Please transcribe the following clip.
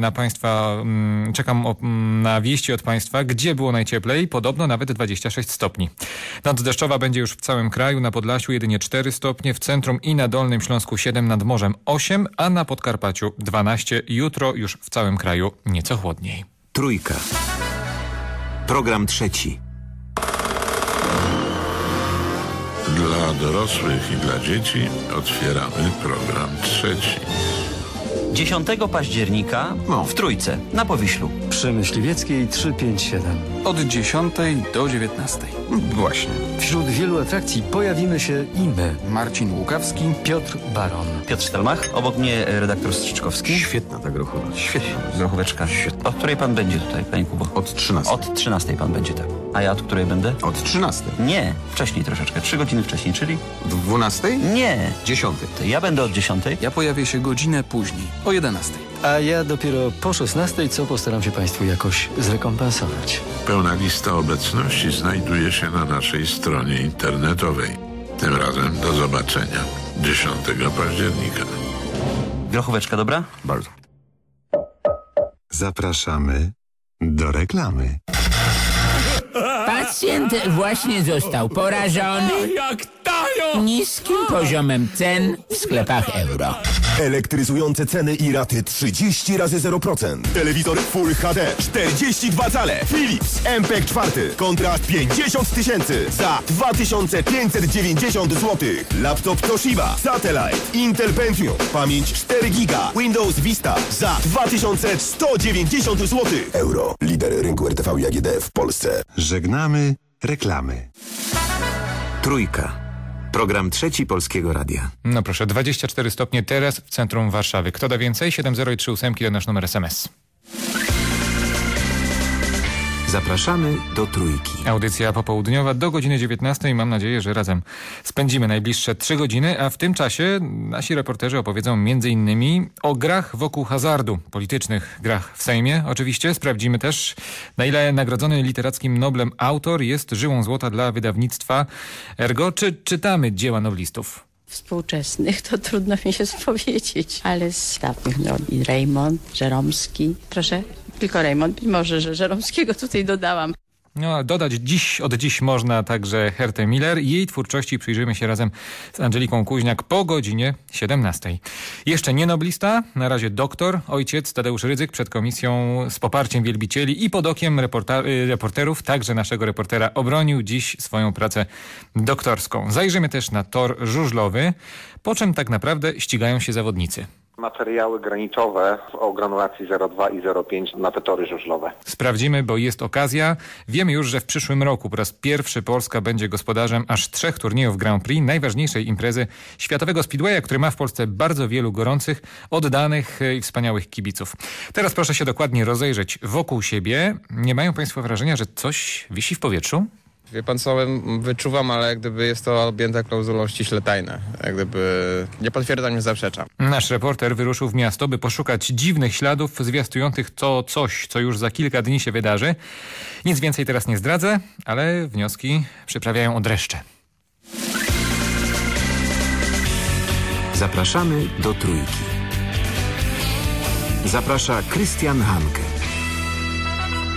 na Państwa, mm, czekam mm, na wieści od Państwa, gdzie było najcieplej, podobno nawet 26 stopni. Noc deszczowa będzie już w całym kraju, na Podlasiu jedynie 4 stopnie, w centrum i na Dolnym Śląsku 7, nad morzem 8, a na Podkarpaciu 12. Jutro już w całym kraju nieco chłodniej. Trójka. Program trzeci. Dla dorosłych i dla dzieci otwieramy program trzeci. 10 października No. w Trójce na Powiślu. Przy Myśliwieckiej 357. Od 10 do 19. Właśnie. Wśród wielu atrakcji pojawimy się i my. Marcin Łukawski. Piotr Baron. Piotr Stelmach, obok mnie redaktor Strzyczkowski. Świetna ta grochowa. Świetna. Grochóweczka. Od której pan będzie tutaj, panie Kubo? Od 13. Od 13 pan będzie, tak. A ja od której będę? Od 13. Nie, wcześniej troszeczkę, trzy godziny wcześniej, czyli? 12? Nie. 10. To ja będę od 10. Ja pojawię się godzinę później, o 11. A ja dopiero po 16, co postaram się Państwu jakoś zrekompensować. Pełna lista obecności znajduje się na naszej stronie internetowej. Tym razem do zobaczenia 10 października. Grochóweczka, dobra? Bardzo. Zapraszamy do reklamy. Pacjent właśnie został porażony Jak tajo! niskim poziomem cen w sklepach euro. Elektryzujące ceny i raty 30 razy 0%. Telewizor Full HD 42 cale. Philips MPEG 4. Kontrakt 50 tysięcy za 2590 zł. Laptop Toshiba Satellite Intel Pentium. Pamięć 4 giga. Windows Vista za 2190 zł. Euro. Lider rynku RTV i AGD w Polsce. Żegnamy reklamy. Trójka. Program trzeci Polskiego Radia. No proszę, 24 stopnie teraz w centrum Warszawy. Kto da więcej? 7038 to nasz numer SMS. Zapraszamy do Trójki. Audycja popołudniowa do godziny 19. Mam nadzieję, że razem spędzimy najbliższe 3 godziny, a w tym czasie nasi reporterzy opowiedzą m.in. o grach wokół hazardu, politycznych grach w Sejmie. Oczywiście sprawdzimy też, na ile nagrodzony literackim Noblem autor jest żyłą złota dla wydawnictwa Ergo, czy czytamy dzieła noblistów. Współczesnych to trudno mi się spowiedzieć, ale z dawnych no, i Raymond, Żeromski, proszę, tylko Raymond, mimo że że Żeromskiego tutaj dodałam. No, dodać dziś, od dziś można także Hertę Miller. Jej twórczości przyjrzymy się razem z Angeliką Kuźniak po godzinie 17. Jeszcze nie noblista, na razie doktor, ojciec Tadeusz Rydzyk przed komisją z poparciem wielbicieli i pod okiem y, reporterów, także naszego reportera, obronił dziś swoją pracę doktorską. Zajrzymy też na tor żużlowy, po czym tak naprawdę ścigają się zawodnicy. Materiały granitowe o granulacji 0,2 i 0,5 na te tory żużlowe. Sprawdzimy, bo jest okazja. Wiemy już, że w przyszłym roku po raz pierwszy Polska będzie gospodarzem aż trzech turniejów Grand Prix, najważniejszej imprezy światowego speedwaya, który ma w Polsce bardzo wielu gorących, oddanych i wspaniałych kibiców. Teraz proszę się dokładnie rozejrzeć wokół siebie. Nie mają Państwo wrażenia, że coś wisi w powietrzu? Wie pan co, wyczuwam, ale jak gdyby jest to objęte klauzulą ściśle tajne. Jak gdyby nie potwierdzam, nie zaprzeczam. Nasz reporter wyruszył w miasto, by poszukać dziwnych śladów zwiastujących to coś, co już za kilka dni się wydarzy. Nic więcej teraz nie zdradzę, ale wnioski przyprawiają o dreszcze. Zapraszamy do Trójki. Zaprasza Krystian Hanke.